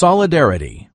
Solidarity.